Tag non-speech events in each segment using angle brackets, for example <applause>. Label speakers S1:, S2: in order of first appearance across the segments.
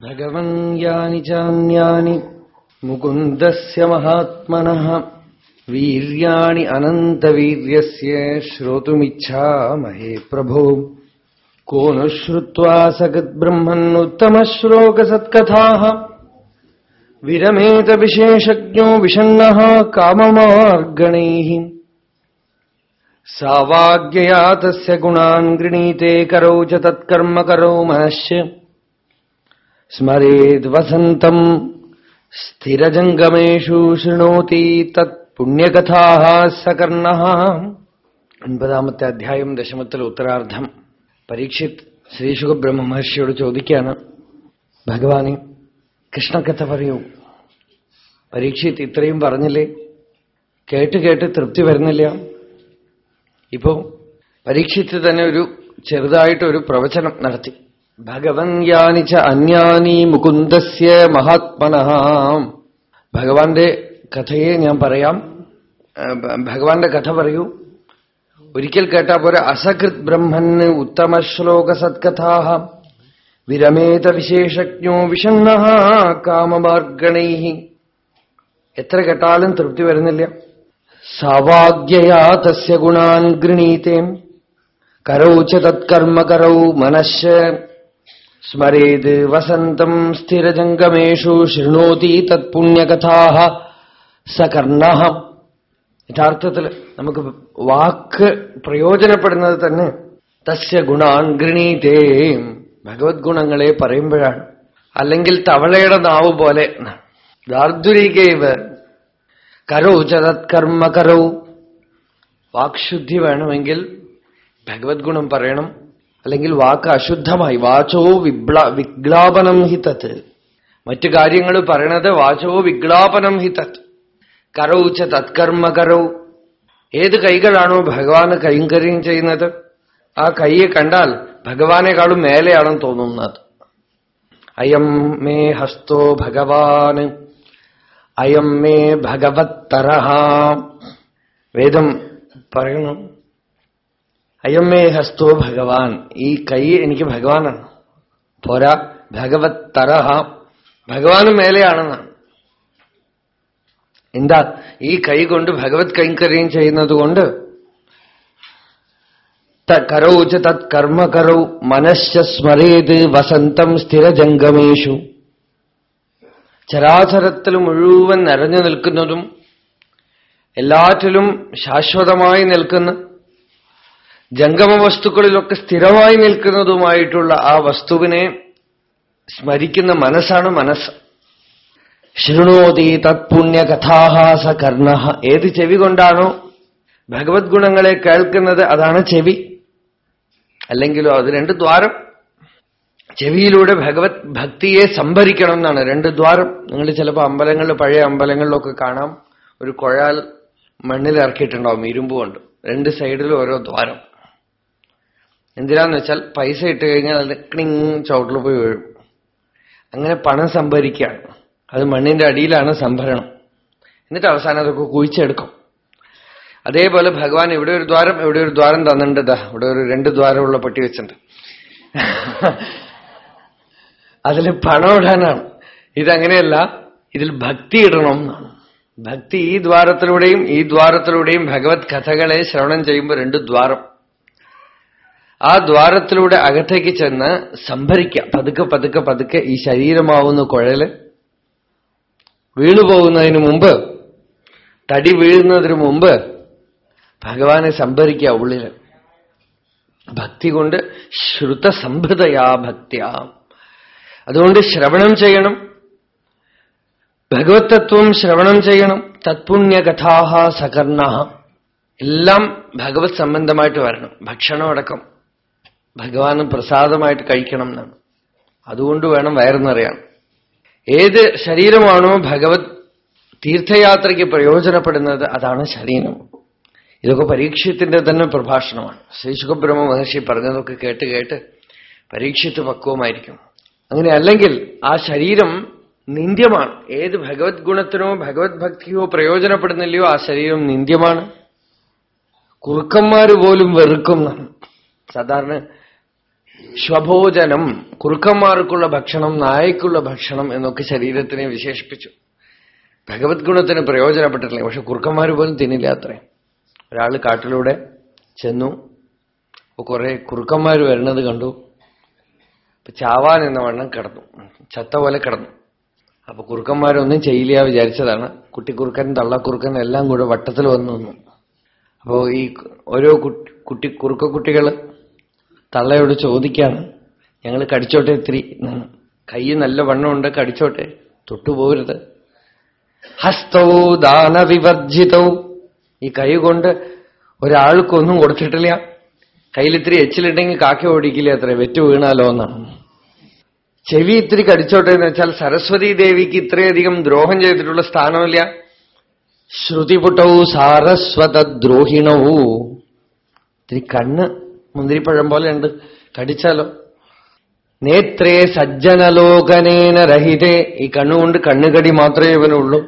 S1: भगवन् यानि चान्यानि मुकुन्दस्य महात्मनः वीर्याणि अनन्तवीर्यस्य श्रोतुमिच्छामहे प्रभो को नु श्रुत्वा सगद्ब्रह्मन्नुत्तमश्लोकसत्कथाः विरमेतविशेषज्ञो विषण्णः काममार्गणैः सा वाग्यया तस्य गुणान् गृणीते करौ च तत्कर्म करौ मनश्च स्मरेद्वसन्तम् സ്ഥിരജംഗമേഷു ശൃണോതി തത് പുണ്യകഥാ സകർണ ഒൻപതാമത്തെ അധ്യായം ദശമത്തിലെ ഉത്തരാർദ്ധം പരീക്ഷിത് ശ്രീശുഖബ്രഹ്മ മഹർഷിയോട് ചോദിക്കുകയാണ് ഭഗവാനെ കൃഷ്ണകഥ പറയൂ പരീക്ഷിത് ഇത്രയും പറഞ്ഞില്ലേ കേട്ട് കേട്ട് തൃപ്തി വരുന്നില്ല ഇപ്പോ പരീക്ഷിത്ത് തന്നെ ഒരു ചെറുതായിട്ടൊരു പ്രവചനം നടത്തി ഭഗവൻ യാനി ച അന്യാനി മുകുന്ദസ്യ മഹാത്മന. ഭഗവാന്റെ കഥയെ ഞാൻ പറയാം. ഭഗവാന്റെ കഥ പറയൂ. ഒരിക്കൽ കേട്ടാ പോരെ അസകൃത് ബ്രഹ്മന് ഉത്തമ ശ്ലോക സത്കഥാ വിരമേത വിശേഷജ്ഞോ വിഷണ്ണ കാമമാർഗണൈ എത്ര കേട്ടാലും തൃപ്തി വരുന്നില്ല. സാവാഗ്യയാ തസ്യ ഗുണാൻ ഗൃണീതേം. കരൗ ച കരൗ മനശ്ശ സ്മരേത് വസന്തം സ്ഥിരജംഗമേഷു ശൃണോതി തത്പുണ്യകഥാ സകർണ യഥാർത്ഥത്തിൽ നമുക്ക് വാക്ക് പ്രയോജനപ്പെടുന്നത് തന്നെ തസ്യ ഗുണാൻ ഗൃണീതേ ഭഗവത് ഗുണങ്ങളെ പറയുമ്പോഴാണ്. അല്ലെങ്കിൽ തവളയുടെ നാവ് പോലെ ദാർദുരികേവ് കരോ ചതത്കർമ്മ തത്കർമ്മ കരോ. വാക്ശുദ്ധി വേണമെങ്കിൽ ഭഗവത് ഗുണം പറയണം. അല്ലെങ്കിൽ വാക്ക് അശുദ്ധമായി വാചോ വിപ്ല വിഗ്ലാപനം ഹിതത്ത് മറ്റു കാര്യങ്ങൾ പറയണത് വാചോ വിഗ്ലാപനം ഹിതത് കരൗ ച തത്കർമ്മ കരൗ. ഏത് കൈകളാണോ ഭഗവാന് കൈങ്കര്യം ചെയ്യുന്നത്? ആ കൈയെ കണ്ടാൽ ഭഗവാനേക്കാളും മേലെയാണെന്ന് തോന്നുന്നത്. അയം മേ ഹസ്തോ ഭഗവാന്. അയം മേ ഭഗവത്തരഹ വേദം പറയണം. അയമ്മേ ഹസ്തോ ഭഗവാൻ. ഈ കൈ എനിക്ക് ഭഗവാനാണ്. പോരാ ഭഗവത് തരഹ. ഭഗവാനും മേലെയാണെന്നാണ് എന്താ ഈ കൈ കൊണ്ട് ഭഗവത് കൈങ്കര്യം ചെയ്യുന്നത് കൊണ്ട്? ച തത് കർമ്മ കരൗ മനശ്ശ സ്മരേത് വസന്തം സ്ഥിരജംഗമേഷു. ചരാചരത്തിൽ മുഴുവൻ നിറഞ്ഞു നിൽക്കുന്നതും എല്ലാറ്റിലും ശാശ്വതമായി നിൽക്കുന്ന ജംഗമ വസ്തുക്കളിലൊക്കെ സ്ഥിരമായി നിൽക്കുന്നതുമായിട്ടുള്ള ആ വസ്തുവിനെ സ്മരിക്കുന്ന മനസ്സാണ് മനസ്സ്. ശൃണോതി തത്പുണ്യകഥാഹാസ കർണ ഏത് ചെവി കൊണ്ടാണോ ഭഗവത് ഗുണങ്ങളെ കേൾക്കുന്നത് അതാണ് ചെവി. അല്ലെങ്കിലോ അത് രണ്ട് ദ്വാരം. ചെവിയിലൂടെ ഭഗവത് ഭക്തിയെ സംഭരിക്കണം എന്നാണ് രണ്ട് ദ്വാരം. നിങ്ങൾ ചിലപ്പോൾ അമ്പലങ്ങളിൽ പഴയ അമ്പലങ്ങളിലൊക്കെ കാണാം. ഒരു കുഴാൽ മണ്ണിൽ ഇറക്കിയിട്ടുണ്ടാവും ഇരുമ്പ് കൊണ്ട്. രണ്ട് സൈഡിലും ഓരോ ദ്വാരം. എന്തിനാന്ന് വെച്ചാൽ പൈസ ഇട്ട് കഴിഞ്ഞാൽ അത് ക്ലിങ് ചോട്ടിൽ പോയി വീഴും. അങ്ങനെ പണം സംഭരിക്കുകയാണ്. അത് മണ്ണിന്റെ അടിയിലാണ് സംഭരണം. എന്നിട്ട് അവസാനം അതൊക്കെ കുഴിച്ചെടുക്കും. അതേപോലെ ഭഗവാൻ ഇവിടെ ഒരു ദ്വാരം ഇവിടെ ഒരു ദ്വാരം തന്നിട്ടുണ്ട്. ഇവിടെ ഒരു രണ്ട് ദ്വാരമുള്ള പെട്ടി വെച്ചിട്ടുണ്ട്. അതിൽ പണം ഇടാനാണ്. ഇതങ്ങനെയല്ല ഇതിൽ ഭക്തി ഇടണം എന്നാണ്. ഭക്തി ഈ ദ്വാരത്തിലൂടെയും ഈ ദ്വാരത്തിലൂടെയും ഭഗവത് കഥകളെ ശ്രവണം ചെയ്യുമ്പോൾ രണ്ട് ദ്വാരം. ആ ദ്വാരത്തിലൂടെ അകത്തേക്ക് ചെന്ന് സംഭരിക്കാം. പതുക്കെ പതുക്കെ പതുക്കെ ഈ ശരീരമാവുന്ന കുഴൽ വീണുപോകുന്നതിന് മുമ്പ് തടി വീഴുന്നതിന് മുമ്പ് ഭഗവാനെ സംഭരിക്കുക ഉള്ളിൽ. ഭക്തി കൊണ്ട് ശ്രുതസംഭൃതയാ ഭക്തിയ. അതുകൊണ്ട് ശ്രവണം ചെയ്യണം. ഭഗവത് തത്വം ശ്രവണം ചെയ്യണം. തത്പുണ്യകഥാഹ സകർണ. എല്ലാം ഭഗവത് സംബന്ധമായിട്ട് വരണം. ഭക്ഷണമടക്കം ഭഗവാന് പ്രസാദമായിട്ട് കഴിക്കണം എന്നാണ്. അതുകൊണ്ട് വേണം വയറുന്നറിയാൻ ഏത് ശരീരമാണോ ഭഗവത് തീർത്ഥയാത്രയ്ക്ക് പ്രയോജനപ്പെടുന്നത് അതാണ് ശരീരം. ഇതൊക്കെ പരീക്ഷത്തിന്റെ തന്നെ പ്രഭാഷണമാണ്. ശ്രീശുഖബ്രഹ്മ മഹർഷി പറഞ്ഞതൊക്കെ കേട്ട് കേട്ട് പരീക്ഷത്ത് പക്വമായിരിക്കും. അങ്ങനെ അല്ലെങ്കിൽ ആ ശരീരം നിന്ദ്യമാണ്. ഏത് ഭഗവത് ഗുണത്തിനോ ഭഗവത് ഭക്തിയോ പ്രയോജനപ്പെടുന്നില്ലയോ ആ ശരീരം നിന്ദ്യമാണ്. കുറുക്കന്മാര് പോലും വെറുക്കും സാധാരണ സ്വഭോജനം കുറുക്കന്മാർക്കുള്ള ഭക്ഷണം നായക്കുള്ള ഭക്ഷണം എന്നൊക്കെ ശരീരത്തിനെ വിശേഷിപ്പിച്ചു. ഭഗവത് ഗുണത്തിന് പ്രയോജനപ്പെട്ടിട്ടില്ല. പക്ഷെ കുറുക്കന്മാർ പോലും തിന്നില്ല അത്രേ. ഒരാൾ കാട്ടിലൂടെ ചെന്നു. കുറെ കുറുക്കന്മാർ വരുന്നത് കണ്ടു. അപ്പൊ ചാവാൻ എന്ന വണ്ണം കിടന്നു. ചത്ത പോലെ കിടന്നു. അപ്പൊ കുറുക്കന്മാരൊന്നും ചെയ്യില്ല വിചാരിച്ചതാണ്. കുട്ടിക്കുറുക്കൻ തള്ളക്കുറുക്കൻ എല്ലാം കൂടെ വട്ടത്തിൽ വന്നു അപ്പോ ഈ ഓരോ കുട്ടി കുറുക്ക കുട്ടികൾ തള്ളയോട് ചോദിക്കാണ്. ഞങ്ങൾ കടിച്ചോട്ടെ ഇത്തിരി. കൈ നല്ല വണ്ണമുണ്ട് കടിച്ചോട്ടെ. തൊട്ടുപോരുത് ഹസ്തോ ദാനവിവർജിതൗ. ഈ കൈ കൊണ്ട് ഒരാൾക്കൊന്നും കൊടുത്തിട്ടില്ല. കയ്യിൽ ഇത്തിരി എച്ചിലുണ്ടെങ്കിൽ കാക്ക ഓടിക്കില്ല അത്ര വെറ്റു വീണാലോ എന്നാണ് ചെവി ഇത്തിരി കടിച്ചോട്ടെ എന്ന് വെച്ചാൽ സരസ്വതി ദേവിക്ക് ഇത്രയധികം ദ്രോഹം ചെയ്തിട്ടുള്ള സ്ഥാനമില്ല. ശ്രുതിപുട്ടവും സാരസ്വത ദ്രോഹിണവും ഇത്തിരി കണ്ണ് മുന്തിരിപ്പഴം പോലെ ഉണ്ട് കടിച്ചാലോ? നേത്രേ സജ്ജനലോകനേന രഹിതേ. ഈ കണ്ണുകൊണ്ട് കണ്ണുകടി മാത്രമേ ഇവനുള്ളൂ.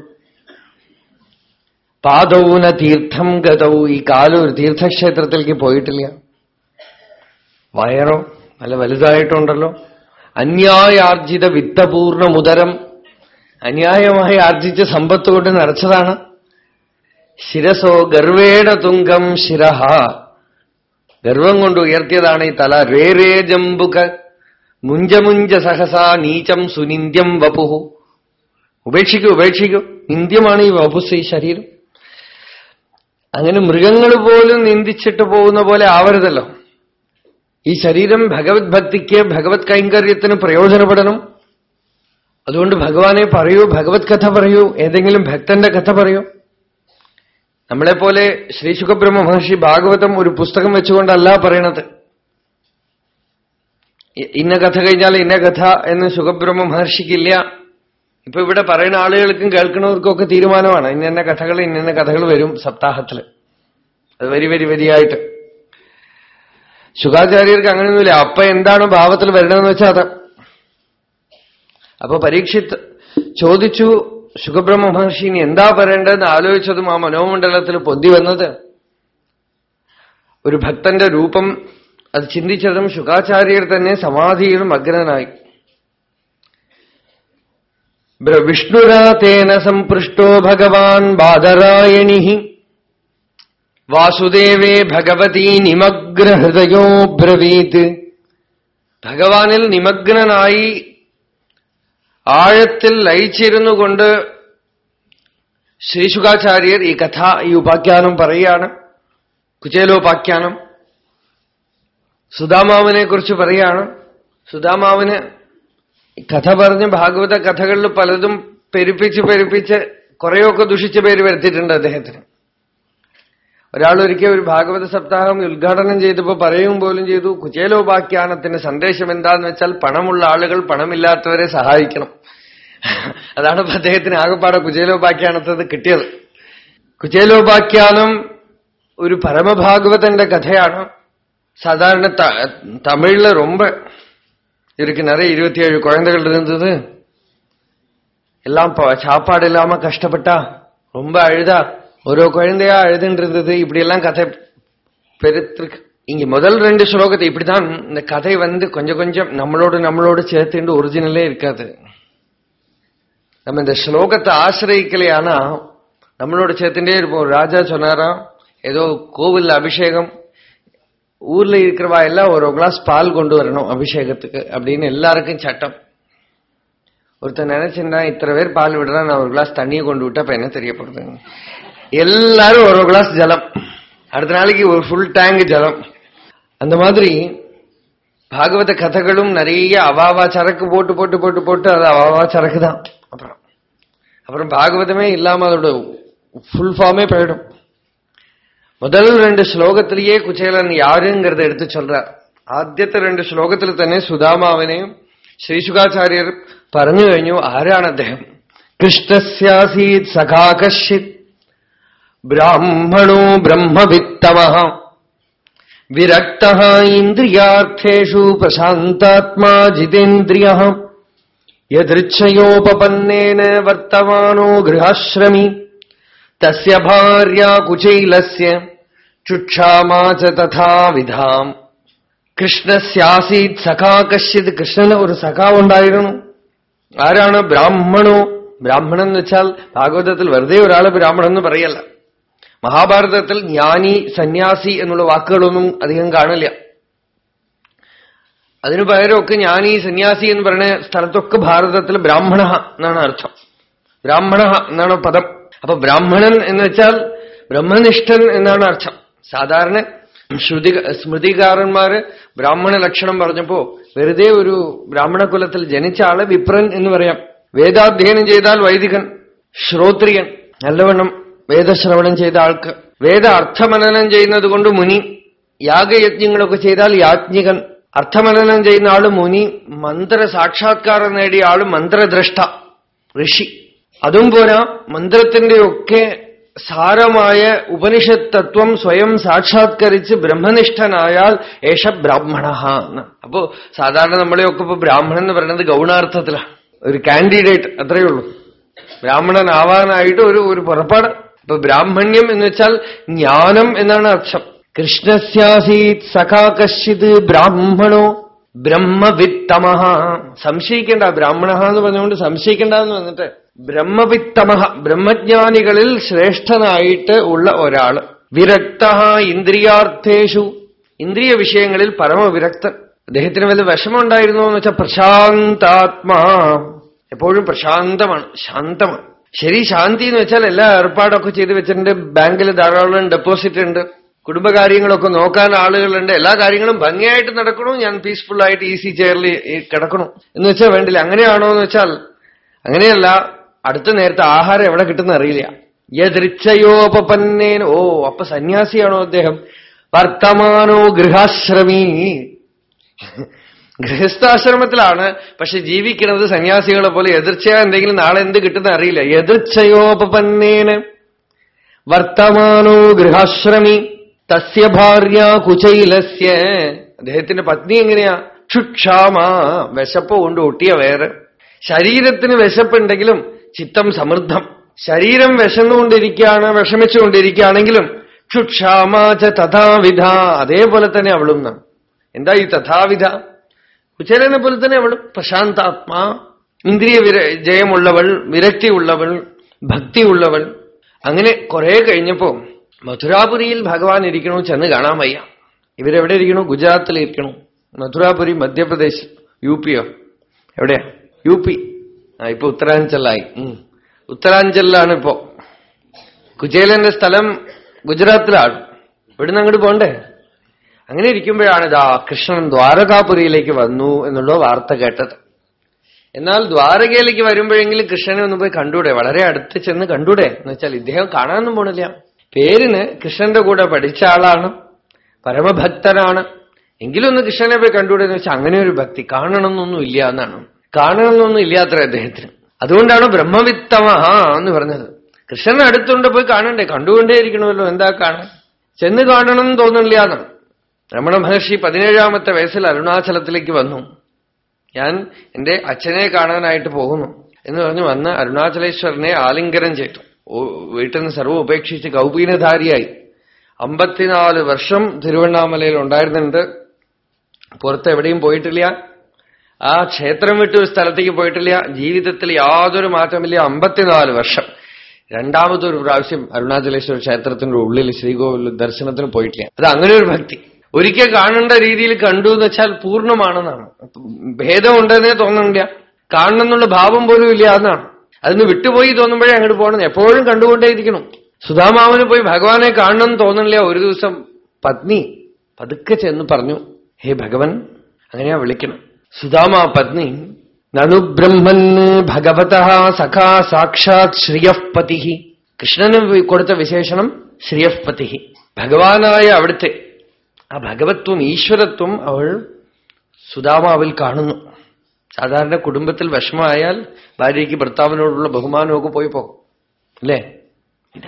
S1: പാദൗന തീർത്ഥം ഗതൗ. ഈ കാലം തീർത്ഥക്ഷേത്രത്തിലേക്ക് പോയിട്ടില്ല. വയറോ? നല്ല വലുതായിട്ടുണ്ടല്ലോ. അന്യായാർജിത വിത്തപൂർണ മുതരം അന്യായമായി ആർജിച്ച സമ്പത്ത് കൊണ്ട് നിറച്ചതാണ്. ശിരസോ ഗർവേണ തുംഗം ശിരഹ. ഗർവം കൊണ്ട് ഉയർത്തിയതാണ് ഈ തല. രേ രേ ജമ്പുക മുഞ്ചമുഞ്ച സഹസാ നീചം സുനിന്ദ്യം വപുഹു. ഉപേക്ഷിക്കൂ ഉപേക്ഷിക്കൂ. നിന്ദ്യമാണ് ഈ വപുസ് ഈ ശരീരം. അങ്ങനെ മൃഗങ്ങൾ പോലും നിന്ദിച്ചിട്ട് പോകുന്ന പോലെ ആവരുതല്ലോ. ഈ ശരീരം ഭഗവത് ഭക്തിക്ക് ഭഗവത് കൈങ്കര്യത്തിന് പ്രയോജനപ്പെടണം. അതുകൊണ്ട് ഭഗവാനെ പറയൂ ഭഗവത് കഥ പറയൂ ഏതെങ്കിലും ഭക്തന്റെ കഥ പറയൂ. നമ്മളെപ്പോലെ ശ്രീ സുഖബ്രഹ്മ മഹർഷി ഭാഗവതം ഒരു പുസ്തകം വെച്ചുകൊണ്ടല്ല പറയണത്. ഇന്ന കഥ കഴിഞ്ഞാൽ ഇന്ന കഥ എന്ന് സുഖബ്രഹ്മ മഹർഷിക്കില്ല. ഇപ്പൊ ഇവിടെ പറയുന്ന ആളുകൾക്കും കേൾക്കുന്നവർക്കും ഒക്കെ തീരുമാനമാണ്. ഇന്ന കഥകൾ ഇന്ന കഥകൾ വരും സപ്താഹത്തിൽ അത് വരി വരി വരിയായിട്ട്. ശുഖാചാര്യർക്ക് അങ്ങനെയൊന്നുമില്ല. അപ്പ എന്താണ് ഭാവത്തിൽ വരണമെന്ന് വെച്ചാൽ അത്. അപ്പൊ പരീക്ഷിത് ചോദിച്ചു സുഖബ്രഹ്മ മഹർഷി ഇനി എന്താ പറയേണ്ടതെന്ന് ആലോചിച്ചതും ആ മനോമണ്ഡലത്തിൽ പൊന്തി വന്നത്? ഒരു ഭക്തന്റെ രൂപം അത് ചിന്തിച്ചതും ശുഖാചാര്യർ തന്നെ സമാധിയിലും അഗ്രനായി. വിഷ്ണുരാതേന സംപൃഷ്ടോ ഭഗവാൻ ബാദരായണി വാസുദേവേ ഭഗവതി നിമഗ്രഹൃദയോ ബ്രവീത്. ഭഗവാനിൽ നിമഗ്നനായി ആഴത്തിൽ ലയിച്ചിരുന്നു കൊണ്ട് ശ്രീശുഖാചാര്യർ ഈ കഥ ഈ ഉപാഖ്യാനം പറയുകയാണ്. കുചേലോപാഖ്യാനം. സുധാമാവിനെ കുറിച്ച് പറയുകയാണ്. സുധാമാവിന് കഥ പറഞ്ഞ് ഭാഗവത കഥകളിൽ പലതും പെരുപ്പിച്ച് പെരുപ്പിച്ച് കുറെയൊക്കെ ദുഷിച്ച പേര് വരുത്തിയിട്ടുണ്ട് അദ്ദേഹത്തിന്. ഒരാൾ ഒരിക്കൽ ഒരു ഭാഗവത സപ്താഹം ഉദ്ഘാടനം ചെയ്തപ്പോൾ പറയും പോലും ചെയ്തു കുചേലോപാഖ്യാനത്തിന്റെ സന്ദേശം എന്താന്ന് വെച്ചാൽ പണമുള്ള ആളുകൾ പണമില്ലാത്തവരെ സഹായിക്കണം അതാണ് അദ്ദേഹത്തിന് ആകെപ്പാടെ കുചേലോപാഖ്യാനത്തത് കിട്ടിയത് കുചേലോപാഖ്യാനം ഒരു പരമഭാഗവതന്റെ കഥയാണ് സാധാരണ തമിഴില് ரொம்ப இருக்கு நிறைய இருபத்தி ஏழு குழந்தைகள் இருந்தது எல்லாம் சாப்பாடு இல்லாம கஷ்டப்பட்டா ரொம்ப அழுதா ஒரு குழந்தையா அழுதுன்னு இப்படியெல்லாம் கதை பெருத்திருக்கு. இங்க முதல் ரெண்டு ஸ்லோகத்தை இப்படிதான் இந்த கதை வந்து கொஞ்சம் கொஞ்சம் நம்மளோடு நம்மளோடு சேர்த்துட்டு ஒரிஜினலே இருக்காது. நம்ம இந்த ஸ்லோகத்தை ஆசிரியக்கலையானா நம்மளோட சேர்த்துட்டே இருப்போம். ராஜா சொன்னாராம் ஏதோ கோவில் அபிஷேகம் ஊர்ல இருக்கிறவா எல்லாம் ஒரு கிளாஸ் பால் கொண்டு வரணும் அபிஷேகத்துக்கு அப்படின்னு எல்லாருக்கும் சட்டம். ஒருத்தர் நினைச்சிருந்தா இத்தனை பேர் பால் விடுறா நான் ஒரு கிளாஸ் தண்ணியை கொண்டு விட்டா இப்ப என்ன தெரியப்படுதுங்க எல்லாரும் ஒரு கிளாஸ் ஜலம் அடுத்த நாளைக்கு ஒரு ஃபுல் டேங்க் ஜலம் அந்த மாதிரி பாகவத கதைகளும் நிறைய அவாவா சரக்கு போட்டு போட்டு போட்டு போட்டு அது அவாவா சரக்கு தான் அப்புறம் அப்புறம் பாகவதமே இல்லாம அதோட ஃபுல் ஃபார்மே போயிடும் முதல் ரெண்டு ஸ்லோகத்திலேயே குச்சேலன் யாருங்கிறத எடுத்து சொல்றார் ஆத்தியத்தை ரெண்டு ஸ்லோகத்துல தானே சுதாமாவனையும் ஸ்ரீ சுகாச்சாரியர் பறந்து கழிஞ்சு ஆரான അദ്ദേഹം കൃഷ്ണസ്യാസീത് சகாகஷித் ബ്രാഹ്മണോ ബ്രഹ്മവിത്തമ വിരക്ത ഇന്ദ്രിയാർത്ഥേഷു പ്രശാന്താത്മാ ജിതേന്ദ്രിയ യദൃച്ഛയോപന്നേന വർത്തമാനോ ഗൃഹാശ്രമി. തസ്യ ഭാര്യ കുചൈലസ്യ. ചുക്ഷാമാ ച തഥാവിധാം കൃഷ്ണസ്യാസീത് സഖാ കശ്യത് കൃഷ്ണന് ഒരു സഖാവ് ഉണ്ടായിരുന്നു. ആരാണ് ബ്രാഹ്മണോ? ബ്രാഹ്മണൻ എന്ന് വെച്ചാൽ ഭാഗവതത്തിൽ വെറുതെ ഒരാൾ ബ്രാഹ്മണൻ എന്ന് പറയല്ല. മഹാഭാരതത്തിൽ ജ്ഞാനി സന്യാസി എന്നുള്ള വാക്കുകളൊന്നും അധികം കാണില്ല. അതിനു പകരമൊക്കെ ജ്ഞാനി സന്യാസി എന്ന് പറയുന്ന സ്ഥലത്തൊക്കെ ഭാരതത്തിൽ ബ്രാഹ്മണ എന്നാണ് അർത്ഥം. ബ്രാഹ്മണ എന്നാണ് പദം. അപ്പൊ ബ്രാഹ്മണൻ എന്ന് വെച്ചാൽ ബ്രഹ്മനിഷ്ഠൻ എന്നാണ് അർത്ഥം. സാധാരണ ശ്രുതി സ്മൃതികാരന്മാര് ബ്രാഹ്മണ ലക്ഷണം പറഞ്ഞപ്പോ വെറുതെ ഒരു ബ്രാഹ്മണ കുലത്തിൽ ജനിച്ച ആൾ വിപ്രൻ എന്ന് പറയാം. വേദാധ്യയനം ചെയ്താൽ വൈദികൻ ശ്രോത്രിയൻ നല്ലവണ്ണം വേദശ്രവണം ചെയ്ത ആൾക്ക് വേദ അർത്ഥമനനം ചെയ്യുന്നത് കൊണ്ട് മുനി യാഗയജ്ഞങ്ങളൊക്കെ ചെയ്താൽ യാജ്ഞികൻ അർത്ഥമനനം ചെയ്യുന്ന ആൾ മുനി മന്ത്ര സാക്ഷാത്കാരം നേടിയ ആൾ മന്ത്രദ്രഷ്ട ഋഷി. അതും പോരാ മന്ത്രത്തിന്റെയൊക്കെ സാരമായ ഉപനിഷത്ത് തത്വം സ്വയം സാക്ഷാത്കരിച്ച് ബ്രഹ്മനിഷ്ഠനായാൽ ഏഷ ബ്രാഹ്മണ എന്ന് അപ്പോ സാധാരണ നമ്മളെയൊക്കെ ഇപ്പൊ ബ്രാഹ്മണൻ എന്ന് പറയുന്നത് ഗൗണാർത്ഥത്തിലാണ് ഒരു കാൻഡിഡേറ്റ് അത്രയേ ഉള്ളൂ ബ്രാഹ്മണനാവാനായിട്ട് ഒരു ഒരു പുറപ്പാട് അപ്പൊ ബ്രാഹ്മണ്യം എന്ന് വെച്ചാൽ ജ്ഞാനം എന്നാണ് അർത്ഥം. കൃഷ്ണസ്യാസീത് സഖാ കശ്ചിത് ബ്രാഹ്മണോ ബ്രഹ്മവിത്തമ സംശയിക്കേണ്ട ബ്രാഹ്മണ എന്ന് പറഞ്ഞുകൊണ്ട് സംശയിക്കേണ്ട എന്ന് വന്നിട്ട് ബ്രഹ്മവിത്തമ ബ്രഹ്മജ്ഞാനികളിൽ ശ്രേഷ്ഠനായിട്ട് ഉള്ള ഒരാൾ. വിരക്ത ഇന്ദ്രിയാർത്ഥേഷു. ഇന്ദ്രിയ വിഷയങ്ങളിൽ പരമവിരക്തൻ. അദ്ദേഹത്തിന് വല്ല വിഷമമുണ്ടായിരുന്നു എന്ന് വെച്ചാൽ പ്രശാന്താത്മാ. എപ്പോഴും പ്രശാന്തമാണ് ശാന്തമാണ്. ശരി ശാന്തി എന്ന് വെച്ചാൽ എല്ലാ ഏർപ്പാടൊക്കെ ചെയ്ത് വെച്ചിട്ടുണ്ട്. ബാങ്കിൽ ധാരാളം ഡെപ്പോസിറ്റ് ഉണ്ട്. കുടുംബകാര്യങ്ങളൊക്കെ നോക്കാൻ ആളുകളുണ്ട്. എല്ലാ കാര്യങ്ങളും ഭംഗിയായിട്ട് നടക്കണം. ഞാൻ പീസ്ഫുൾ ആയിട്ട് ഈസി ചെയറിൽ കിടക്കണം. എന്ന് വെച്ചാൽ വേണ്ടില്ല. അങ്ങനെയാണോ എന്ന് വെച്ചാൽ അങ്ങനെയല്ല. അടുത്ത നേരത്തെ ആഹാരം എവിടെ കിട്ടുന്ന അറിയില്ല. യദൃച്ഛയോപന്നേൻ ഓ അപ്പൊ സന്യാസിയാണോ അദ്ദേഹം? വർത്തമാനോ ഗൃഹാശ്രമീ. ഗൃഹസ്ഥാശ്രമത്തിലാണ്. പക്ഷെ ജീവിക്കുന്നത് സന്യാസികളെ പോലെ എതിർച്ചയാ എന്തെങ്കിലും നാളെ എന്ത് കിട്ടുന്ന അറിയില്ല. എതിർച്ചയോപന്നേന് വർത്തമാനോ ഗൃഹാശ്രമി. തസ്യ ഭാര്യ കുചൈലസ്യ. അദ്ദേഹത്തിന്റെ പത്നി എങ്ങനെയാ? ക്ഷുക്ഷാമ. വിശപ്പ് കൊണ്ട് ഒട്ടിയ വേറെ ശരീരത്തിന് വിശപ്പുണ്ടെങ്കിലും ചിത്തം സമൃദ്ധം. ശരീരം വിശന്നുകൊണ്ടിരിക്കുകയാണ് വിഷമിച്ചുകൊണ്ടിരിക്കുകയാണെങ്കിലും ക്ഷുക്ഷാമാച തഥാവിധ. അതേപോലെ തന്നെ അവളും എന്താ ഈ തഥാവിധ? കുചേലനെ പോലെ തന്നെ അവൾ പ്രശാന്താത്മാ ഇന്ദ്രിയ വിര ജയമുള്ളവൾ വിരക്തിയുള്ളവൾ ഭക്തിയുള്ളവൾ. അങ്ങനെ കുറെ കഴിഞ്ഞപ്പോ മധുരാപുരിയിൽ ഭഗവാൻ ഇരിക്കണു ചെന്ന് കാണാൻ വയ്യ. ഇവരെവിടെ ഇരിക്കണു? ഗുജറാത്തിൽ ഇരിക്കണു. മധുരാപുരി മധ്യപ്രദേശ് യു പിയോ? എവിടെയാ? യു പി. ആ ഇപ്പൊ ഉത്തരാഞ്ചലായി. ഉത്തരാഞ്ചലിലാണ് ഇപ്പോ. കുചേലന്റെ സ്ഥലം ഗുജറാത്തിലാണ്. ഇവിടുന്ന് അങ്ങോട്ട് പോണ്ടേ? അങ്ങനെ ഇരിക്കുമ്പോഴാണ് ഇതാ കൃഷ്ണൻ ദ്വാരകാപുരിയിലേക്ക് വന്നു എന്നുള്ള വാർത്ത കേട്ടത്. എന്നാൽ ദ്വാരകയിലേക്ക് വരുമ്പോഴെങ്കിലും കൃഷ്ണനെ ഒന്ന് പോയി കണ്ടൂടെ? വളരെ അടുത്ത് ചെന്ന് കണ്ടൂടെ? എന്ന് വെച്ചാൽ ഇദ്ദേഹം കാണാനൊന്നും പോണില്ല. പേരിന് കൃഷ്ണന്റെ കൂടെ പഠിച്ച ആളാണ് പരമഭക്തനാണ്. എങ്കിലും ഒന്ന് കൃഷ്ണനെ പോയി കണ്ടൂടെ എന്ന് വെച്ചാൽ അങ്ങനെ ഒരു ഭക്തി കാണണമെന്നൊന്നും ഇല്ല എന്നാണ്. കാണണമെന്നൊന്നും ഇല്ലാത്ര അദ്ദേഹത്തിന്. അതുകൊണ്ടാണ് ബ്രഹ്മവിത്തമ എന്ന് പറഞ്ഞത്. കൃഷ്ണൻ അടുത്തുണ്ട് പോയി കാണണ്ടേ? കണ്ടുകൊണ്ടേ ഇരിക്കണമല്ലോ എന്താ കാണാൻ? ചെന്ന് കാണണം എന്ന് തോന്നില്ല എന്നാണ്. രമണ മഹർഷി പതിനേഴാമത്തെ വയസ്സിൽ അരുണാചലത്തിലേക്ക് വന്നു. ഞാൻ എന്റെ അച്ഛനെ കാണാനായിട്ട് പോകുന്നു എന്ന് പറഞ്ഞു വന്ന് അരുണാചലേശ്വരനെ ആലിംഗനം ചെയ്തു. വീട്ടിൽ നിന്ന് സർവ ഉപേക്ഷിച്ച് കൗപീനധാരിയായി അമ്പത്തിനാല് വർഷം തിരുവണ്ണാമലയിൽ ഉണ്ടായിരുന്നുണ്ട്. പുറത്ത് എവിടെയും പോയിട്ടില്ല. ആ ക്ഷേത്രം വിട്ട് ഒരു സ്ഥലത്തേക്ക് പോയിട്ടില്ല. ജീവിതത്തിൽ യാതൊരു മാറ്റമില്ല. അമ്പത്തിനാല് വർഷം. രണ്ടാമതൊരു പ്രാവശ്യം അരുണാചലേശ്വര ക്ഷേത്രത്തിന്റെ ഉള്ളിൽ ശ്രീകോവിൽ ദർശനത്തിന് പോയിട്ടില്ല. അത് അങ്ങനെ ഒരു ഭക്തി. ഒരിക്കൽ കാണേണ്ട രീതിയിൽ കണ്ടു എന്ന് വെച്ചാൽ പൂർണമാണെന്നാണ്. ഭേദമുണ്ടെന്നേ തോന്നണില്ല. കാണണമെന്നുള്ള ഭാവം പോലും ഇല്ല എന്നാണ്. അതിന് വിട്ടുപോയി തോന്നുമ്പോഴേ അങ്ങോട്ട് പോകണം എപ്പോഴും കണ്ടുകൊണ്ടേയിരിക്കണം. സുധാമാവന് പോയി ഭഗവാനെ കാണണം എന്ന് തോന്നണില്ല. ഒരു ദിവസം പത്നി പതുക്കെ ചെന്ന് പറഞ്ഞു ഹേ ഭഗവൻ അങ്ങനെയാ വിളിക്കണം. സുധാമ പത്നി നനു ബ്രഹ്മൻ ഭഗവത സഖാ സാക്ഷാത് ശ്രിയഃപതി കൃഷ്ണന് കൊടുത്ത വിശേഷണം ശ്രിയഃപതി ഭഗവാനായ അവിടുത്തെ ആ ഭഗവത്വം ഈശ്വരത്വം അവൾ സുധാമാവിൽ കാണുന്നു. സാധാരണ കുടുംബത്തിൽ വിഷമമായാൽ ഭാര്യയ്ക്ക് ഭർത്താവിനോടുള്ള ബഹുമാനമൊക്കെ പോയി പോകും. അല്ലേ?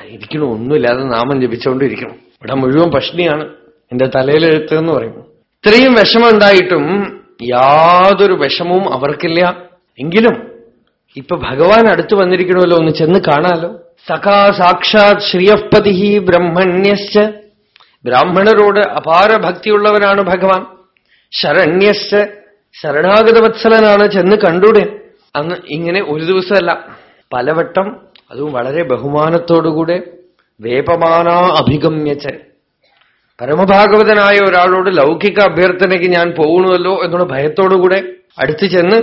S1: ഇരിക്കണു? ഒന്നുമില്ലാതെ നാമം ജപിച്ചുകൊണ്ടിരിക്കണം. ഇവിടെ മുഴുവൻ പഷ്ണിയാണ്. എന്റെ തലയിലെഴുത്ത് എന്ന് പറയുന്നു. ഇത്രയും വിഷമം ഉണ്ടായിട്ടും യാതൊരു വിഷമവും അവർക്കില്ല. എങ്കിലും ഇപ്പൊ ഭഗവാൻ അടുത്ത് വന്നിരിക്കണമല്ലോ ഒന്ന് ചെന്ന് കാണാലോ. സഖാ സാക്ഷാത് ശ്രീയപ്പതി ബ്രഹ്മണ്യശ്ച ബ്രാഹ്മണരോട് അപാര ഭക്തിയുള്ളവനാണ് ഭഗവാൻ. ശരണ്യസ് ശരണാഗതവത്സലനാണ് ചെന്ന് കണ്ടൂടെ. അന്ന് ഇങ്ങനെ ഒരു ദിവസമല്ല. പലവട്ടം അതും വളരെ ബഹുമാനത്തോടുകൂടെ വേപമാന അഭിഗമ്യച്ച്. പരമഭാഗവതനായ ഒരാളോട് ലൗകിക അഭ്യർത്ഥനയ്ക്ക് ഞാൻ പോകണമല്ലോ എന്നുള്ള ഭയത്തോടുകൂടെ അടുത്തു ചെന്ന്